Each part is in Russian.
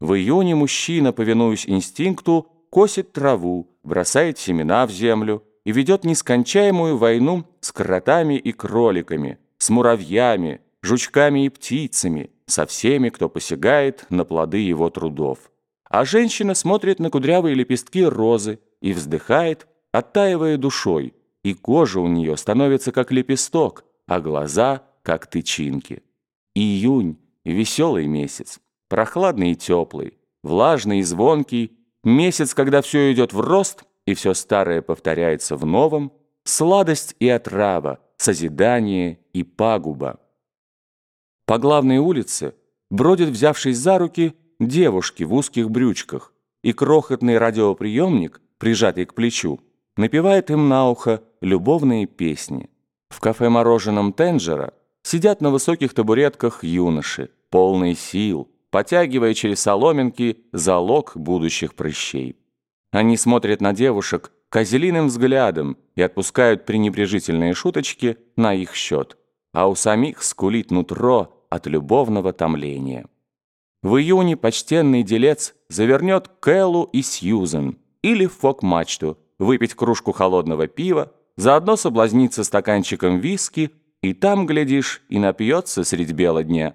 В июне мужчина, повинуясь инстинкту, косит траву, бросает семена в землю и ведет нескончаемую войну с кротами и кроликами, с муравьями, жучками и птицами, со всеми, кто посягает на плоды его трудов. А женщина смотрит на кудрявые лепестки розы и вздыхает, оттаивая душой, и кожа у нее становится как лепесток, а глаза — как тычинки. Июнь — веселый месяц, прохладный и теплый, влажный и звонкий, месяц, когда все идет в рост, и все старое повторяется в новом, сладость и отрава, созидание и пагуба. По главной улице бродят, взявшись за руки, девушки в узких брючках, и крохотный радиоприемник, прижатый к плечу, напевает им на ухо любовные песни. В кафе мороженом Тенджера сидят на высоких табуретках юноши, полные сил, потягивая через соломинки залог будущих прыщей. Они смотрят на девушек козелиным взглядом и отпускают пренебрежительные шуточки на их счет, а у самих скулит нутро от любовного томления. В июне почтенный делец завернет Кэллу и Сьюзен или в фок-мачту, выпить кружку холодного пива, заодно соблазниться стаканчиком виски, и там, глядишь, и напьется средь бела дня.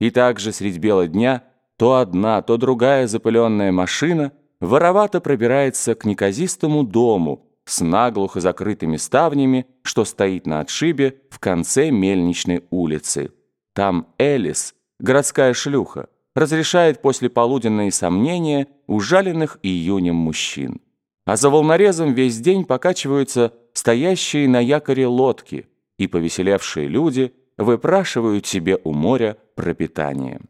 И также средь бела дня то одна, то другая запыленная машина воровато пробирается к неказистому дому с наглухо закрытыми ставнями, что стоит на отшибе в конце мельничной улицы. Там Элис, городская шлюха, разрешает после полуденные сомнения ужаленных июнем мужчин. А за волнорезом весь день покачиваются стоящие на якоре лодки, и повеселевшие люди выпрашивают себе у моря пропитание.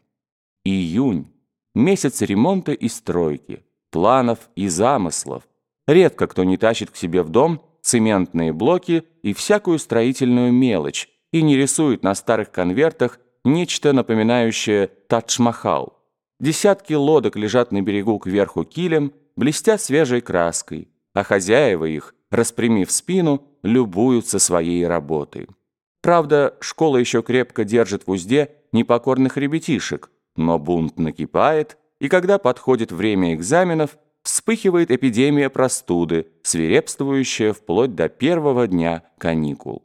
Июнь – месяц ремонта и стройки, планов и замыслов. Редко кто не тащит к себе в дом цементные блоки и всякую строительную мелочь и не рисует на старых конвертах нечто напоминающее Тадж-Махал. Десятки лодок лежат на берегу кверху килем, блестя свежей краской, а хозяева их, распрямив спину, любуются своей работой. Правда, школа еще крепко держит в узде непокорных ребятишек, но бунт накипает, и когда подходит время экзаменов, вспыхивает эпидемия простуды, свирепствующая вплоть до первого дня каникул.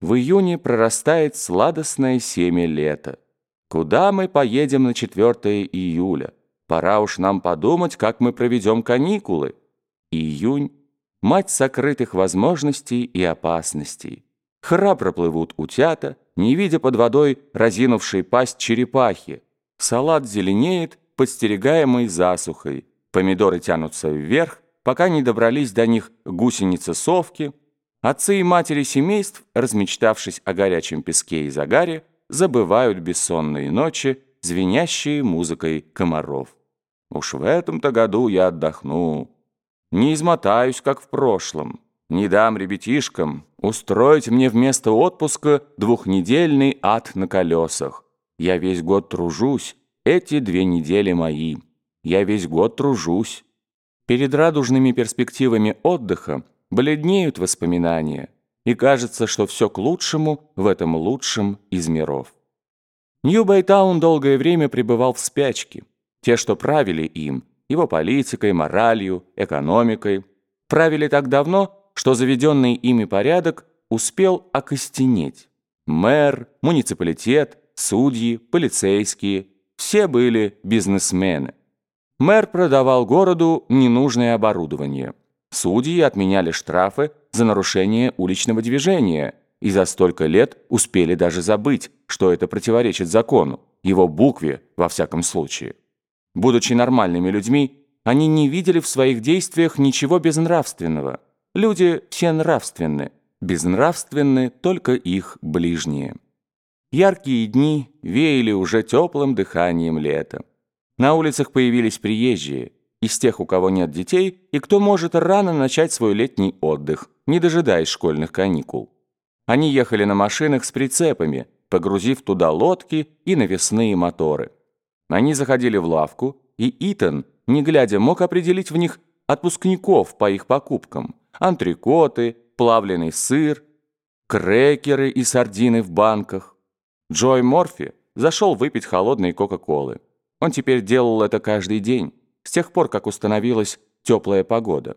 В июне прорастает сладостное семя лета. Куда мы поедем на 4 июля? Пора уж нам подумать, как мы проведем каникулы. Июнь – мать сокрытых возможностей и опасностей. Храбро плывут утята, не видя под водой разинувшей пасть черепахи. Салат зеленеет, подстерегаемый засухой. Помидоры тянутся вверх, пока не добрались до них гусеницы-совки – Отцы и матери семейств, размечтавшись о горячем песке и загаре, забывают бессонные ночи, звенящие музыкой комаров. Уж в этом-то году я отдохну. Не измотаюсь, как в прошлом. Не дам ребятишкам устроить мне вместо отпуска двухнедельный ад на колесах. Я весь год тружусь, эти две недели мои. Я весь год тружусь. Перед радужными перспективами отдыха бледнеют воспоминания, и кажется, что все к лучшему в этом лучшем из миров. Нью-Бэйтаун долгое время пребывал в спячке. Те, что правили им, его политикой, моралью, экономикой, правили так давно, что заведенный ими порядок успел окостенеть. Мэр, муниципалитет, судьи, полицейские – все были бизнесмены. Мэр продавал городу ненужное оборудование – Судьи отменяли штрафы за нарушение уличного движения и за столько лет успели даже забыть, что это противоречит закону, его букве во всяком случае. Будучи нормальными людьми, они не видели в своих действиях ничего безнравственного. Люди все нравственны, безнравственны только их ближние. Яркие дни веяли уже теплым дыханием лета. На улицах появились приезжие – из тех, у кого нет детей, и кто может рано начать свой летний отдых, не дожидаясь школьных каникул. Они ехали на машинах с прицепами, погрузив туда лодки и навесные моторы. Они заходили в лавку, и Итан, не глядя, мог определить в них отпускников по их покупкам. Антрикоты, плавленый сыр, крекеры и сардины в банках. Джой Морфи зашел выпить холодной Кока-Колы. Он теперь делал это каждый день, с тех пор, как установилась теплая погода.